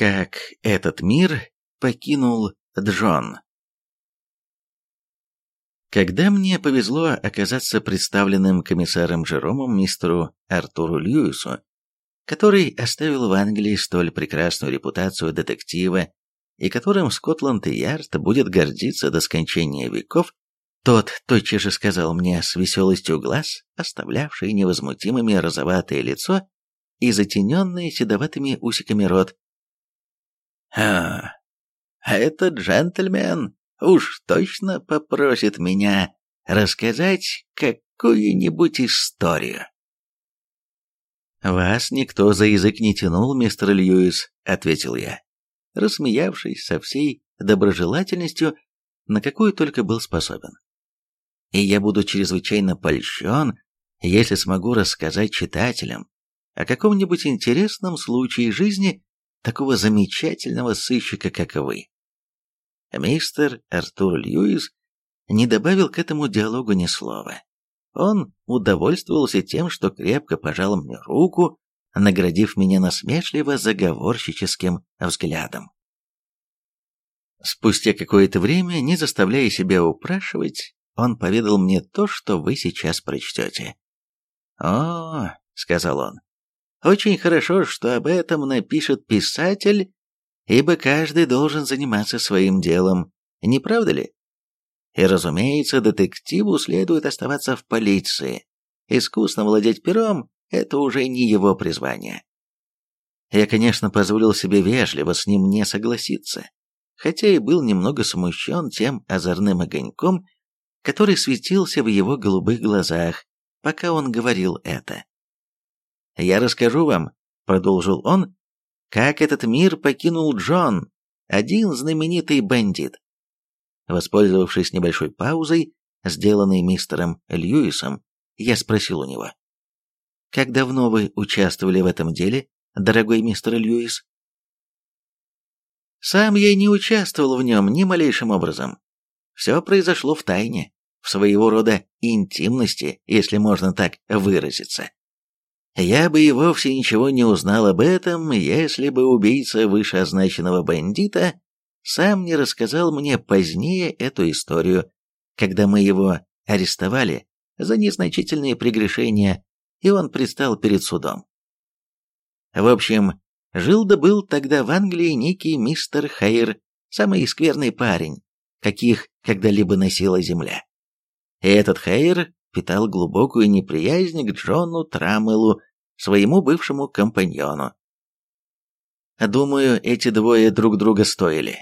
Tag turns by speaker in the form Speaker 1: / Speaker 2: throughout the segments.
Speaker 1: Как этот мир покинул Джон. Когда мне повезло оказаться представленным комиссаром Джеромом мистеру Артуру Льюису, который оставил в Англии столь прекрасную репутацию детектива и которым Скотланд-Ярд будет гордиться до скончания веков, тот тотчас же сказал мне с веселостью глаз, оставлявший невозмутимыми розоватое лицо и затененный седоватыми усиками рот. «А, этот джентльмен уж точно попросит меня рассказать какую-нибудь историю». «Вас никто за язык не тянул, мистер Льюис», — ответил я, рассмеявшись со всей доброжелательностью, на какую только был способен и я буду чрезвычайно польщен, если смогу рассказать читателям о каком-нибудь интересном случае жизни такого замечательного сыщика, как вы. Мистер Артур Льюис не добавил к этому диалогу ни слова. Он удовольствовался тем, что крепко пожал мне руку, наградив меня насмешливо заговорщическим взглядом. Спустя какое-то время, не заставляя себя упрашивать, он поведал мне то, что вы сейчас прочтете. «О, — сказал он, — очень хорошо, что об этом напишет писатель, ибо каждый должен заниматься своим делом, не правда ли? И, разумеется, детективу следует оставаться в полиции. Искусно владеть пером — это уже не его призвание. Я, конечно, позволил себе вежливо с ним не согласиться, хотя и был немного смущен тем озорным огоньком, который светился в его голубых глазах, пока он говорил это. «Я расскажу вам», — продолжил он, — «как этот мир покинул Джон, один знаменитый бандит». Воспользовавшись небольшой паузой, сделанной мистером Льюисом, я спросил у него. «Как давно вы участвовали в этом деле, дорогой мистер Льюис?» Сам я не участвовал в нем ни малейшим образом. Все произошло в тайне, в своего рода интимности, если можно так выразиться. Я бы и вовсе ничего не узнал об этом, если бы убийца вышеозначенного бандита сам не рассказал мне позднее эту историю, когда мы его арестовали за незначительные прегрешения, и он предстал перед судом. В общем, жил да был тогда в Англии некий мистер Хейр, самый скверный парень, каких когда-либо носила земля. И этот Хейр питал глубокую неприязнь к Джону Трамелу, своему бывшему компаньону. Думаю, эти двое друг друга стоили.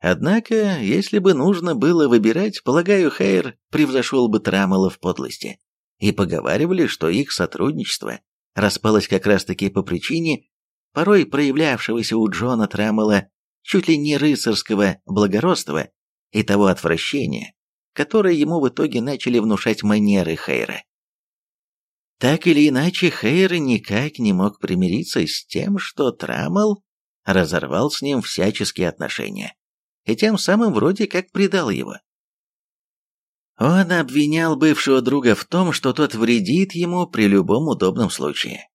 Speaker 1: Однако, если бы нужно было выбирать, полагаю, Хейр превзошел бы Трамела в подлости. И поговаривали, что их сотрудничество распалось как раз-таки по причине, порой проявлявшегося у Джона Трамела чуть ли не рыцарского благородства и того отвращения, которое ему в итоге начали внушать манеры Хейра. Так или иначе, Хейр никак не мог примириться с тем, что Трамел разорвал с ним всяческие отношения, и тем самым вроде как предал его. Он обвинял бывшего друга в том, что тот вредит ему при любом удобном случае,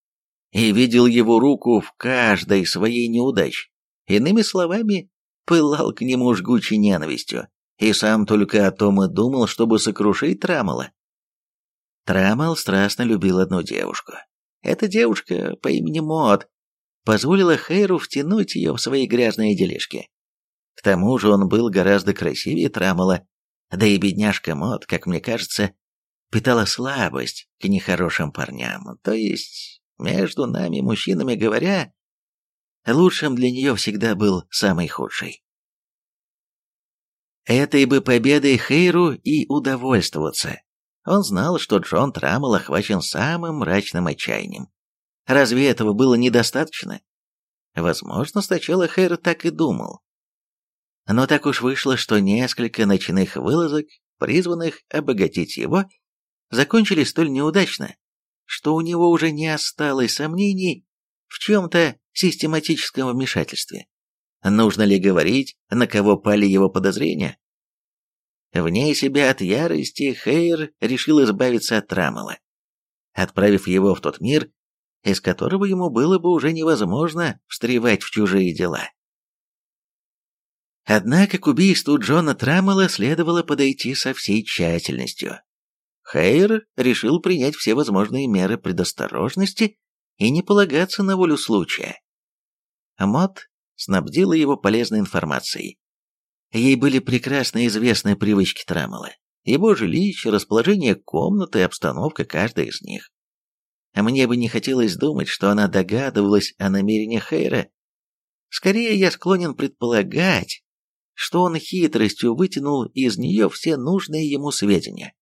Speaker 1: и видел его руку в каждой своей неудаче. Иными словами, пылал к нему жгучей ненавистью, и сам только о том и думал, чтобы сокрушить Трамала. Трамал страстно любил одну девушку. Эта девушка по имени Мод позволила Хейру втянуть ее в свои грязные делишки. К тому же он был гораздо красивее Трамала, да и бедняжка Мод, как мне кажется, питала слабость к нехорошим парням. То есть, между нами, мужчинами говоря, лучшим для нее всегда был самый худший. Этой бы победой Хейру и удовольствоваться. Он знал, что Джон Траммел охвачен самым мрачным отчаянием. Разве этого было недостаточно? Возможно, сначала Хейр так и думал. Но так уж вышло, что несколько ночных вылазок, призванных обогатить его, закончились столь неудачно, что у него уже не осталось сомнений в чем-то систематическом вмешательстве. Нужно ли говорить, на кого пали его подозрения? Вне себя от ярости Хейр решил избавиться от Трамала, отправив его в тот мир, из которого ему было бы уже невозможно встревать в чужие дела. Однако к убийству Джона Траммела следовало подойти со всей тщательностью. Хейр решил принять все возможные меры предосторожности и не полагаться на волю случая. Мот снабдила его полезной информацией. Ей были прекрасно известны привычки Траммела, его жилище, расположение комнаты и обстановка каждой из них. Мне бы не хотелось думать, что она догадывалась о намерениях Хейра. Скорее, я склонен предполагать, что он хитростью вытянул из нее все нужные ему сведения.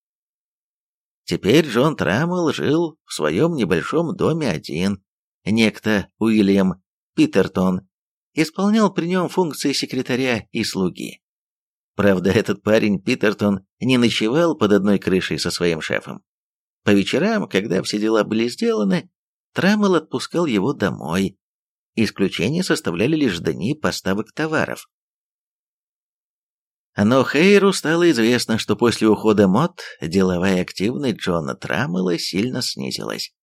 Speaker 1: Теперь Джон Траммел жил в своем небольшом доме один. Некто Уильям Питертон исполнял при нем функции секретаря и слуги. Правда, этот парень Питертон не ночевал под одной крышей со своим шефом. По вечерам, когда все дела были сделаны, Траммел отпускал его домой. Исключение составляли лишь дни поставок товаров. Но Хейру стало известно, что после ухода Мот деловая активность Джона Траммела сильно снизилась.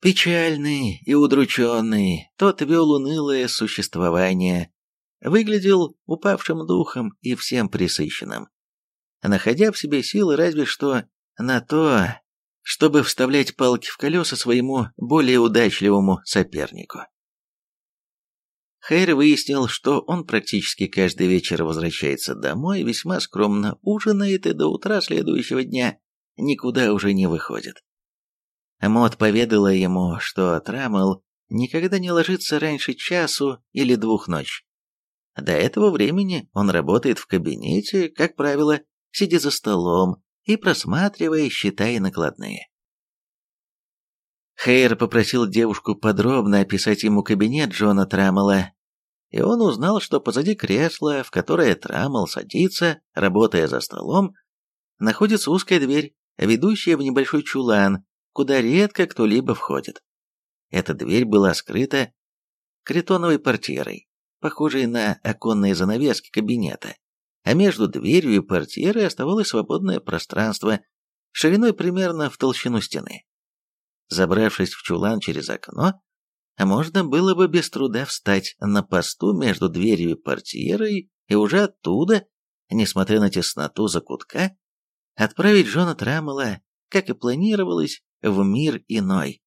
Speaker 1: Печальный и удрученный, тот вел унылое существование, выглядел упавшим духом и всем присыщенным, находя в себе силы разве что на то, чтобы вставлять палки в колеса своему более удачливому сопернику. Хэрри выяснил, что он практически каждый вечер возвращается домой, весьма скромно ужинает и до утра следующего дня никуда уже не выходит. Мот поведала ему, что Трамел никогда не ложится раньше часу или двух ночи. До этого времени он работает в кабинете, как правило, сидя за столом и просматривая счета и накладные. Хейр попросил девушку подробно описать ему кабинет Джона Трамела и он узнал, что позади кресла, в которое Трамл садится, работая за столом, находится узкая дверь, ведущая в небольшой чулан, куда редко кто-либо входит. Эта дверь была скрыта критоновой портьерой, похожей на оконные занавески кабинета, а между дверью и портьерой оставалось свободное пространство, шириной примерно в толщину стены. Забравшись в чулан через окно, можно было бы без труда встать на посту между дверью и портьерой и уже оттуда, несмотря на тесноту закутка, отправить Джона Траммела, как и планировалось, в мир иной.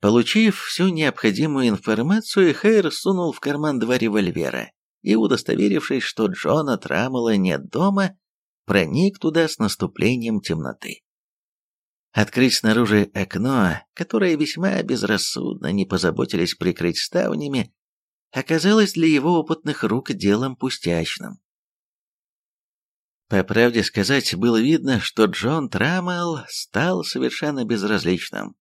Speaker 1: Получив всю необходимую информацию, Хейр сунул в карман два револьвера и, удостоверившись, что Джона Траммела нет дома, проник туда с наступлением темноты. Открыть снаружи окно, которое весьма безрассудно не позаботились прикрыть ставнями, оказалось для его опытных рук делом пустячным. По правде сказать, было видно, что Джон Траммел стал совершенно безразличным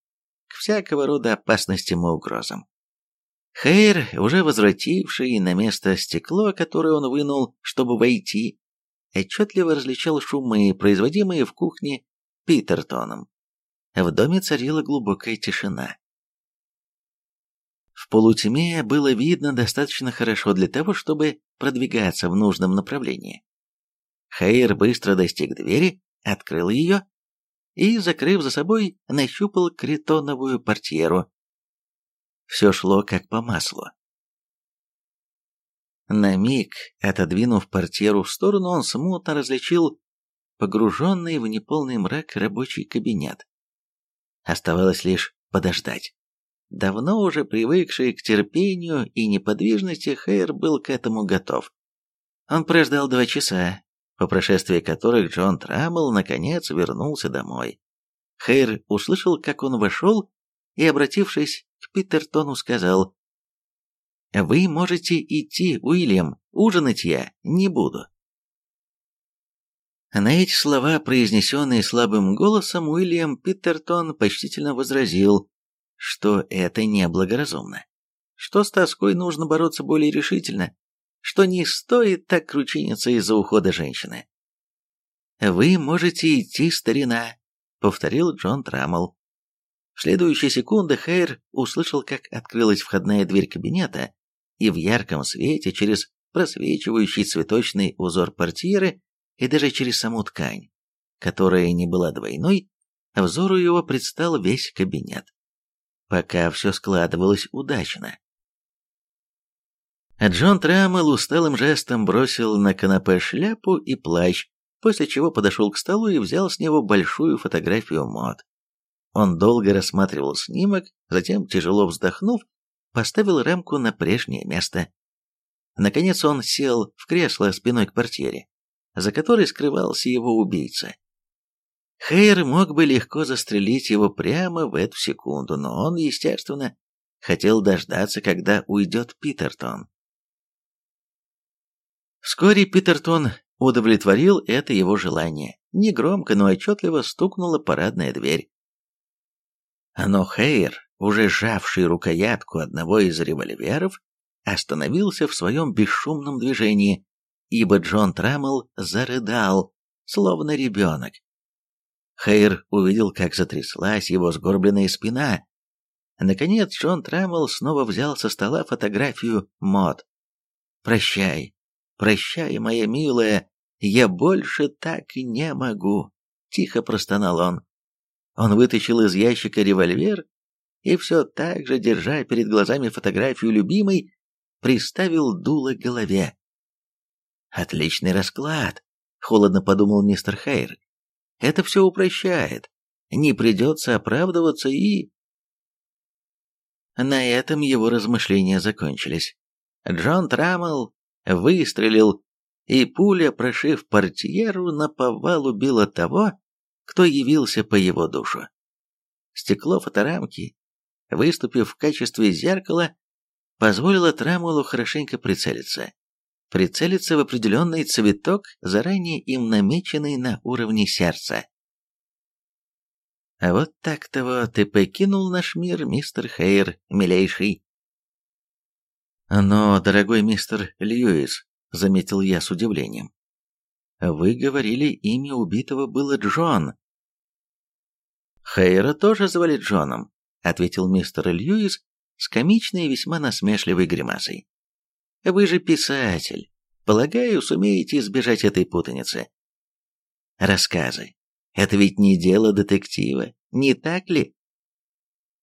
Speaker 1: к всякого рода опасностям и угрозам. Хейр, уже возвративший на место стекло, которое он вынул, чтобы войти, отчетливо различал шумы, производимые в кухне Питертоном. В доме царила глубокая тишина. В полутьме было видно достаточно хорошо для того, чтобы продвигаться в нужном направлении. Хейр быстро достиг двери, открыл ее и, закрыв за собой, нащупал критоновую портьеру. Все шло как по маслу. На миг, отодвинув портьеру в сторону, он смутно различил погруженный в неполный мрак рабочий кабинет. Оставалось лишь подождать. Давно уже привыкший к терпению и неподвижности, Хейр был к этому готов. Он прождал два часа, по прошествии которых Джон Траммел наконец вернулся домой. Хейр услышал, как он вошел, и, обратившись к Питертону, сказал, «Вы можете идти, Уильям, ужинать я не буду». На эти слова, произнесенные слабым голосом, Уильям Питертон почтительно возразил, что это неблагоразумно, что с тоской нужно бороться более решительно, что не стоит так кручиниться из-за ухода женщины. «Вы можете идти, старина», — повторил Джон Траммел. В следующие секунды Хейр услышал, как открылась входная дверь кабинета, и в ярком свете через просвечивающий цветочный узор портьеры и даже через саму ткань, которая не была двойной, взору его предстал весь кабинет. Пока все складывалось удачно. Джон Траммел усталым жестом бросил на канапе шляпу и плащ, после чего подошел к столу и взял с него большую фотографию мод. Он долго рассматривал снимок, затем, тяжело вздохнув, поставил рамку на прежнее место. Наконец он сел в кресло спиной к портьере, за которой скрывался его убийца. Хейер мог бы легко застрелить его прямо в эту секунду, но он, естественно, хотел дождаться, когда уйдет Питертон. Вскоре Питертон удовлетворил это его желание. Негромко, но отчетливо стукнула парадная дверь. Но Хейер, уже сжавший рукоятку одного из револьверов, остановился в своем бесшумном движении, ибо Джон Траммел зарыдал, словно ребенок. Хейр увидел, как затряслась его сгорбленная спина. Наконец Джон Траммел снова взял со стола фотографию Мод. «Прощай, прощай, моя милая, я больше так не могу», — тихо простонал он. Он вытащил из ящика револьвер и все так же, держа перед глазами фотографию любимой, приставил дуло к голове. «Отличный расклад», — холодно подумал мистер Хейр. «Это все упрощает. Не придется оправдываться и...» На этом его размышления закончились. Джон Траммел выстрелил, и пуля, прошив портьеру, наповал убила того, кто явился по его душу. Стекло фоторамки, выступив в качестве зеркала, позволило Трамулу хорошенько прицелиться. Прицелиться в определенный цветок, заранее им намеченный на уровне сердца. А вот так-то вот и покинул наш мир, мистер Хейр, милейший. Но, дорогой мистер Льюис, заметил я с удивлением, вы говорили, имя убитого было Джон. Хейра тоже звали Джоном, ответил мистер Льюис с комичной и весьма насмешливой гримасой. Вы же писатель. Полагаю, сумеете избежать этой путаницы. Рассказы. Это ведь не дело детектива, не так ли?